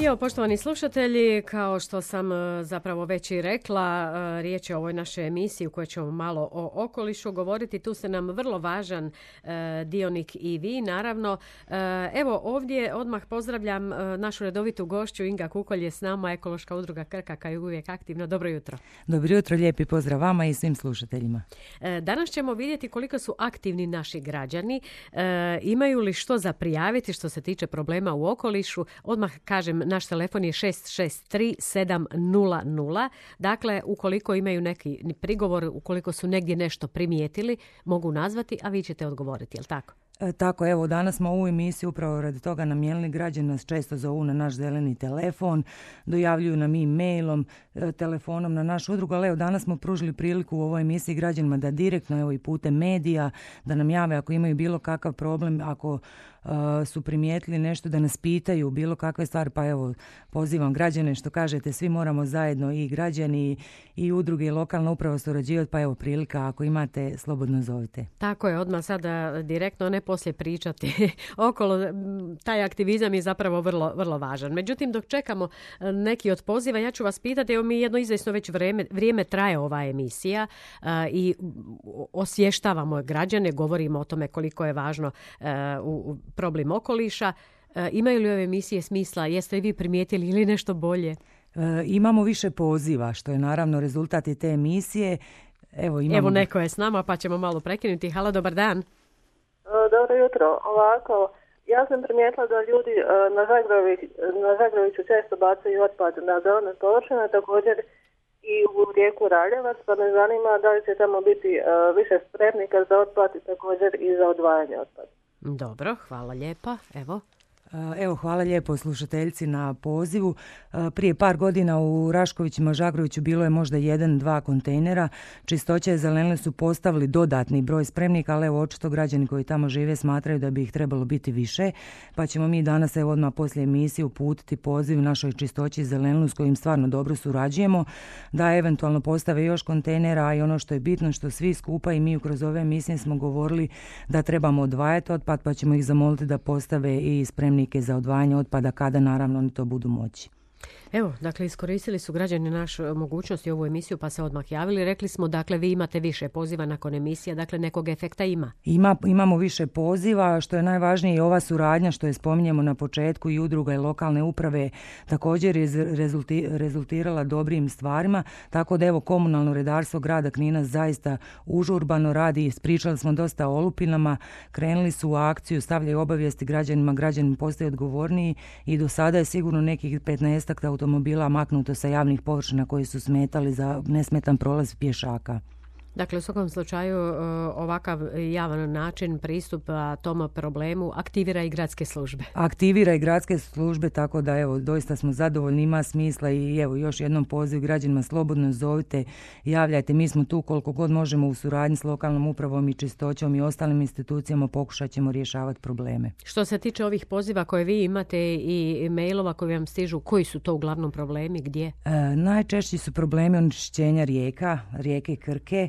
I evo, poštovani slušatelji, kao što sam e, zapravo već i rekla, e, riječ je o ovoj našoj emisiji u kojoj ćemo malo o okolišu govoriti. Tu ste nam vrlo važan e, dionik i vi, naravno. Evo, ovdje odmah pozdravljam našu redovitu gošću Inga Kukolj je s nama, Ekološka udruga Krka, kao je uvijek aktivno. Dobro jutro. Dobro jutro, lijepi pozdrav vama i svim slušateljima. Danas ćemo vidjeti koliko su aktivni naši građani, imaju li što za prijaviti što se tiče problema u okolišu. Odmah kažem, naš telefon je 663 Dakle, ukoliko imaju neki prigovor, ukoliko su negdje nešto primijetili, mogu nazvati, a vi ćete odgovoriti, jel tako? E, tako, evo, danas smo ovu emisiju upravo radi toga namijenili. Građani nas često zovu na naš zeleni telefon, dojavljuju nam i mailom, e, telefonom na našu udrugu, ali evo, danas smo pružili priliku u ovoj emisiji građanima da direktno, evo i putem medija, da nam jave ako imaju bilo kakav problem, ako su primijetili nešto da nas pitaju bilo kakve stvari, pa evo pozivam građane što kažete, svi moramo zajedno i građani i udruge i lokalna uprava surađivati, pa evo prilika ako imate slobodno zovite. Tako je, odmah sada direktno, ne poslije pričati okolo, taj aktivizam je zapravo vrlo, vrlo važan. Međutim, dok čekamo e, neki od poziva, ja ću vas pitati, evo mi jedno izvjesno već vrijeme, vrijeme traje ova emisija i osvještavamo građane, govorimo o tome koliko je važno uh, u problem okoliša. E, imaju li ove emisije smisla? Jeste li vi primijetili ili nešto bolje? E, imamo više poziva, što je naravno rezultat i te emisije. Evo, imamo... Evo neko je s nama, pa ćemo malo prekinuti. Halo, dobar dan. E, dobro jutro. Ovako, ja sam primijetila da ljudi na Zagroviću često bacaju otpad na zelene površine, također i u rijeku Raljevac, pa me zanima da li će tamo biti više spremnika za otpad i također i za odvajanje otpada. Dobro, hvala lijepa. Evo. Evo, hvala lijepo slušateljci na pozivu. Prije par godina u Raškovićima Žagroviću bilo je možda jedan, dva kontejnera. Čistoće zelenile su postavili dodatni broj spremnika, ali evo očito građani koji tamo žive smatraju da bi ih trebalo biti više. Pa ćemo mi danas evo odmah poslije emisije uputiti poziv našoj čistoći zelenilu s kojim stvarno dobro surađujemo, da eventualno postave još kontejnera i ono što je bitno što svi skupa i mi kroz ove emisije smo govorili da trebamo odvajati otpad pa ćemo ih zamoliti da postave i spremnike za odvajanje otpada kada naravno oni to budu moći. Evo, dakle, iskoristili su građani našu mogućnost i ovu emisiju pa se odmah javili. Rekli smo, dakle, vi imate više poziva nakon emisije, dakle, nekog efekta ima. ima imamo više poziva, što je najvažnije i ova suradnja što je spominjemo na početku i udruga i lokalne uprave također je rezultirala dobrim stvarima, tako da evo komunalno redarstvo grada Knina zaista užurbano radi, spričali smo dosta o olupinama, krenuli su u akciju, stavljaju obavijesti građanima, građani postaju odgovorniji i do sada je sigurno nekih 15 automobila maknuto sa javnih površina koji su smetali za nesmetan prolaz pješaka. Dakle, u svakom slučaju e, ovakav javan način pristupa tom problemu aktivira i gradske službe. Aktivira i gradske službe, tako da evo, doista smo zadovoljni, ima smisla i evo, još jednom poziv građanima, slobodno zovite, javljajte, mi smo tu koliko god možemo u suradnji s lokalnom upravom i čistoćom i ostalim institucijama pokušat ćemo rješavati probleme. Što se tiče ovih poziva koje vi imate i mailova koji vam stižu, koji su to uglavnom problemi, gdje? E, najčešći su problemi onečišćenja rijeka, rijeke Krke,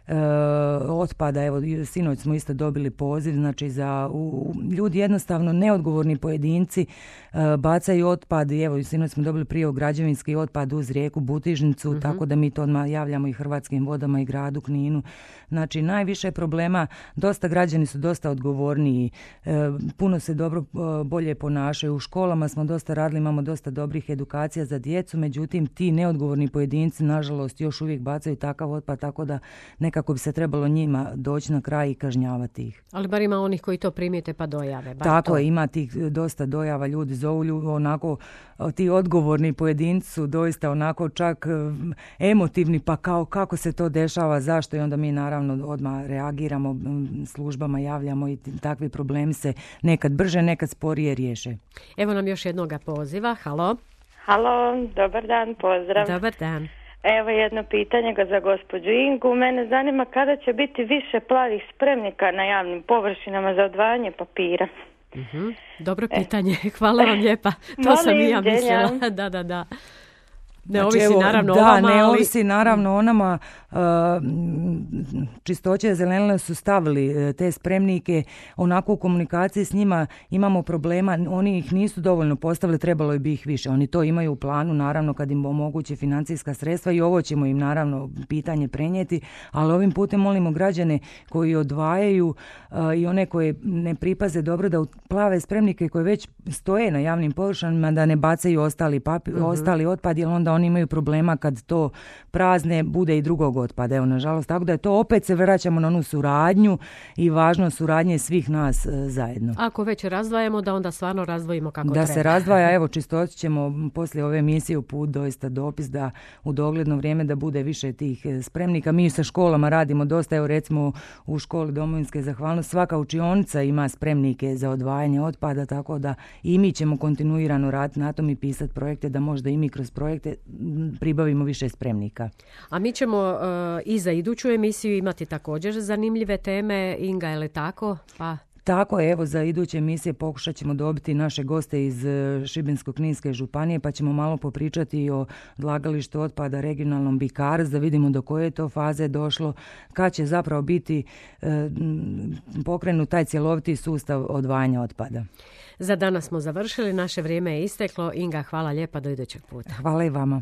otpada. Evo, sinoć smo isto dobili poziv, znači za u, ljudi jednostavno neodgovorni pojedinci e, bacaju otpad i evo, sinoć smo dobili prije građevinski otpad uz rijeku Butižnicu, mhm. tako da mi to odmah javljamo i Hrvatskim vodama i gradu Kninu. Znači, najviše problema, dosta građani su dosta odgovorniji, e, puno se dobro bolje ponašaju. U školama smo dosta radili, imamo dosta dobrih edukacija za djecu, međutim, ti neodgovorni pojedinci, nažalost, još uvijek bacaju takav otpad, tako da neka kako bi se trebalo njima doći na kraj i kažnjavati ih. Ali bar ima onih koji to primijete pa dojave. Bar Tako je, ima tih dosta dojava, ljudi zovu onako, ti odgovorni pojedinci su doista onako čak emotivni, pa kao kako se to dešava, zašto i onda mi naravno odmah reagiramo službama, javljamo i takvi problemi se nekad brže, nekad sporije riješe. Evo nam još jednoga poziva, halo. Halo, dobar dan, pozdrav. Dobar dan. Evo jedno pitanje ga za gospođu Ingu. Mene zanima kada će biti više plavih spremnika na javnim površinama za odvajanje papira. Mhm, Dobro pitanje, hvala vam lijepa. To sam i ja mislila. Da, da, da. Ne Znači, ovisi evo, naravno o da, vama, ne ali- ovisi naravno o nama. uh, Čistoće zelenile su stavili uh, te spremnike, onako u komunikaciji s njima imamo problema, oni ih nisu dovoljno postavili, trebalo bi ih više. Oni to imaju u planu, naravno kad im omoguće financijska sredstva i ovo ćemo im naravno pitanje prenijeti, ali ovim putem molimo građane koji odvajaju uh, i one koje ne pripaze dobro da plave spremnike koje već stoje na javnim površinama da ne bacaju ostali papir, ostali otpad jer onda oni imaju problema kad to prazne bude i drugog otpada. Evo nažalost tako da je to opet se vraćamo na onu suradnju i važnost suradnje svih nas e, zajedno. Ako već razdvajamo, da onda stvarno razdvojimo kako Da treba. se razdvaja, evo čistoći ćemo poslije ove emisije u put doista dopis da u dogledno vrijeme da bude više tih e, spremnika. Mi sa školama radimo dosta, evo recimo u školi domovinske zahvalnosti svaka učionica ima spremnike za odvajanje otpada, tako da i mi ćemo kontinuirano raditi na tom i pisati projekte da možda i mi kroz projekte pribavimo više spremnika. A mi ćemo e, i za iduću emisiju imati također zanimljive teme. Inga, je li tako? Pa Tako je, evo za iduće emisije pokušat ćemo dobiti naše goste iz e, Šibensko-kninske županije pa ćemo malo popričati o odlagalištu otpada regionalnom Bikarac da vidimo do koje je to faze došlo, kad će zapravo biti e, pokrenut taj cjeloviti sustav odvajanja otpada. za danas smo završili, naše vrijeme je isteklo. Inga, hvala lijepa, do idućeg puta. Hvala i vama.